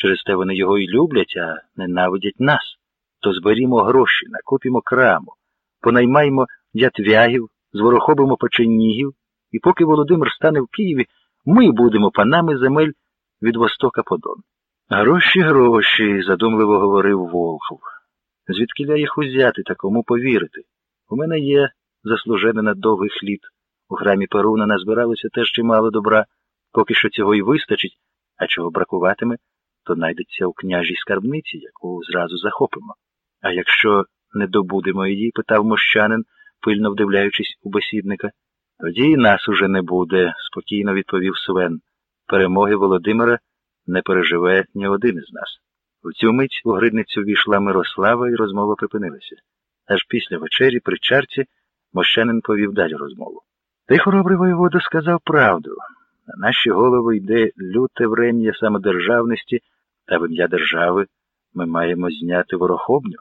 Через те вони його і люблять, а ненавидять нас. То зберімо гроші, накупімо краму, понаймаємо ятвягів, зворохобимо печенігів, і поки Володимир стане в Києві, ми будемо панами земель від востока по Дон. Гроші, гроші, задумливо говорив Волхов. Звідкиля їх узяти та кому повірити? У мене є заслужене на довгих літ. У храмі Перуна назбиралося теж чимало добра, поки що цього й вистачить, а чого бракуватиме, то знайдеться у княжій скарбниці, яку зразу захопимо. А якщо не добудемо її, питав мощанин, пильно вдивляючись у бесідника. Тоді і нас уже не буде, спокійно відповів Свен. Перемоги Володимира не переживе ні один із нас. В цю мить у гридницю війшла Мирослава, і розмова припинилася. Аж після вечері при чарці мощанин повів далі розмову. Ти, хоробрий воєвода, сказав правду. На наші голови йде люте врем'я самодержавності, та в ім'я держави ми маємо зняти ворохобню.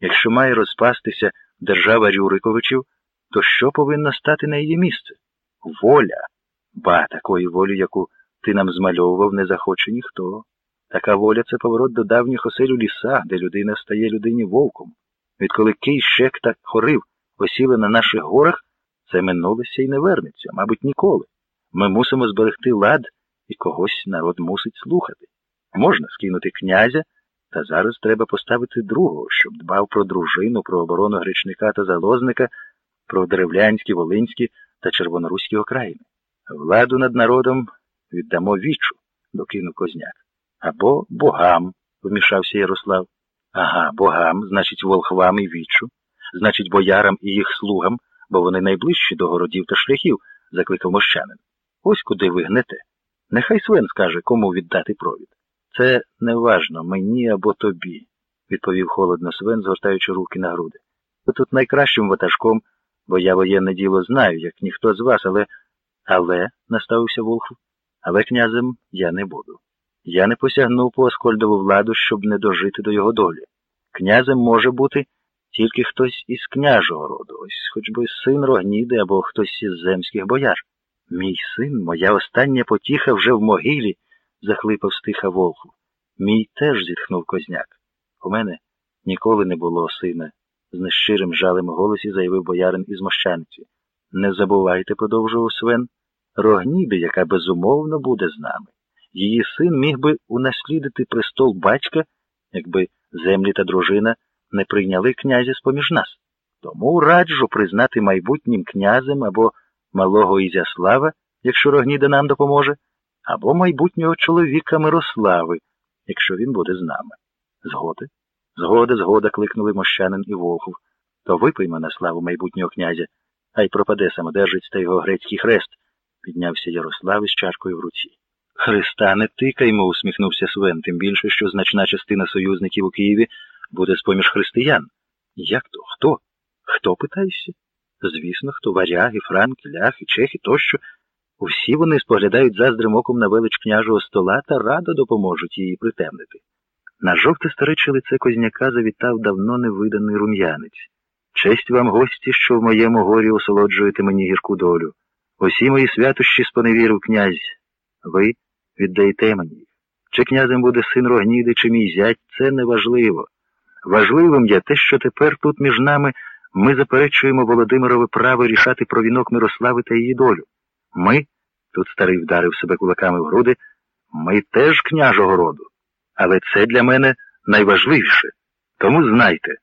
Якщо має розпастися держава Рюриковичів, то що повинно стати на її місце? Воля. Ба, такої волі, яку ти нам змальовував, не захоче ніхто. Така воля це поворот до давніх осель у лісах, де людина стає людині вовком. Відколи Кий, Шек та Хорив осіли на наших горах, це минулося і не вернеться, мабуть, ніколи. Ми мусимо зберегти лад, і когось народ мусить слухати. Можна скинути князя, та зараз треба поставити другого, щоб дбав про дружину, про оборону гречника та залозника, про деревлянські, волинські та червоноруські окраїни. Владу над народом віддамо вічу, докинув Козняк. Або богам, вмішався Ярослав. Ага, богам, значить, волхвам і вічу, значить, боярам і їх слугам, бо вони найближчі до городів та шляхів, закликав мощанин. Ось куди ви гнете. Нехай Свен скаже, кому віддати провід. Це неважно, мені або тобі, відповів холодно Свен, згортаючи руки на груди. Ви тут найкращим ватажком, бо я воєнне діло знаю, як ніхто з вас, але. Але, наставився Волхв, але князем я не буду. Я не посягнув по Оскольдову владу, щоб не дожити до його долі. Князем може бути тільки хтось із княжого роду, ось хоч би син Рогніди або хтось із земських бояр. Мій син, моя остання потіха вже в могилі, захлипав стиха Волху. Мій теж зітхнув козняк. У мене ніколи не було сина, з нещирим жалем у голосі заявив боярин із мощаниці. Не забувайте, продовжував Свен, Рогніди, яка безумовно буде з нами. Її син міг би унаслідити престол батька, якби землі та дружина не прийняли князя з-поміж нас. Тому раджу признати майбутнім князем або малого Ізяслава, якщо Рогніда нам допоможе, або майбутнього чоловіка Мирослави, якщо він буде з нами. Згоди? Згода, згода, кликнули мощанин і Волхов. То випиймо на славу майбутнього князя, а й пропаде самодержець та його грецький хрест, піднявся Ярослав із чашкою в руці. Христа не тикаймо, усміхнувся Свен, тим більше, що значна частина союзників у Києві буде з-поміж християн. Як то? Хто? Хто питаєшся? Звісно, хто варяги, франки, ляхи, чехи тощо. Усі вони споглядають заздрим оком на велич княжого стола та радо допоможуть її притемнити. На жовте старече лице Козняка завітав давно невиданий рум'янець. Честь вам, гості, що в моєму горі осолоджуєте мені гірку долю. Усі мої святощі споневірив князь. Ви віддаєте мені їх. Чи князем буде син Рогніди, чи мій зять, це не важливо. Важливим є те, що тепер тут між нами ми заперечуємо Володимирове право рішати про вінок Мирослави та її долю. Ми, тут старий вдарив себе кулаками в груди, ми теж княжого роду. Але це для мене найважливіше. Тому знайте,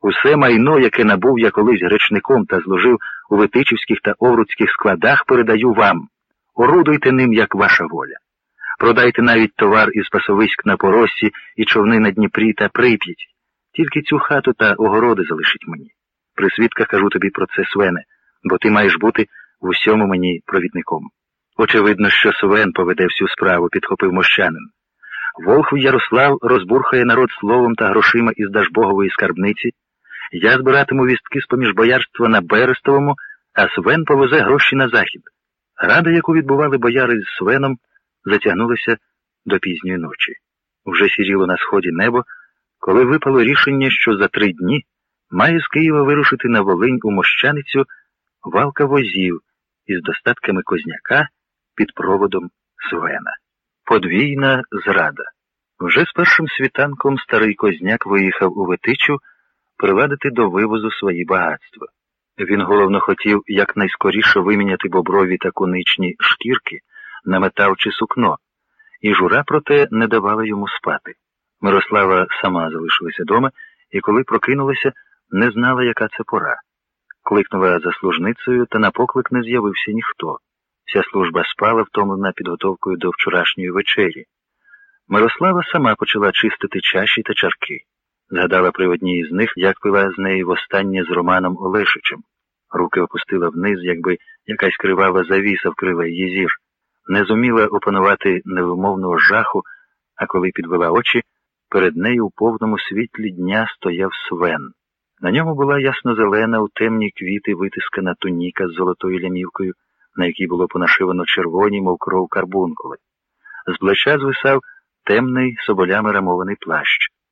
усе майно, яке набув я колись гречником та зложив у Витичівських та Овруцьких складах, передаю вам. Орудуйте ним, як ваша воля. Продайте навіть товар із пасовиськ на поросі і човни на Дніпрі та Прип'ять. Тільки цю хату та огороди залишить мені. При свідках кажу тобі про це, Свене, бо ти маєш бути в усьому мені провідником. Очевидно, що Свен поведе всю справу, підхопив мощанин. Волхв Ярослав розбурхає народ словом та грошима із Дажбогової скарбниці. Я збиратиму вістки з поміж боярства на Берестовому, а Свен повезе гроші на захід. Рада, яку відбували бояри з Свеном, затягнулася до пізньої ночі. Уже сіріло на сході небо, коли випало рішення, що за три дні має з Києва вирушити на Волинь у Мощаницю валка возів із достатками Козняка під проводом Свена. Подвійна зрада. Вже з першим світанком старий Козняк виїхав у Витичу приладити до вивозу свої багатства. Він головно хотів якнайскоріше виміняти боброві та куничні шкірки на метал чи сукно, і жура, проте, не давала йому спати. Мирослава сама залишилася дома і, коли прокинулася, не знала, яка це пора. Кликнула за служницею, та на поклик не з'явився ніхто. Вся служба спала, втомлена підготовкою до вчорашньої вечері. Мирослава сама почала чистити чаші та чарки. Згадала при одній із них, як пила з неї востаннє з Романом Олешичем. Руки опустила вниз, якби якась кривава завіса вкрила її зір. Не зуміла опанувати невимовного жаху, а коли підвела очі, перед нею у повному світлі дня стояв свен. На ньому була ясно-зелена у темні квіти витискана туніка з золотою лямівкою, на якій було понашивано червоні, мов кров карбункули. З плеча звисав темний соболями рамований плащ.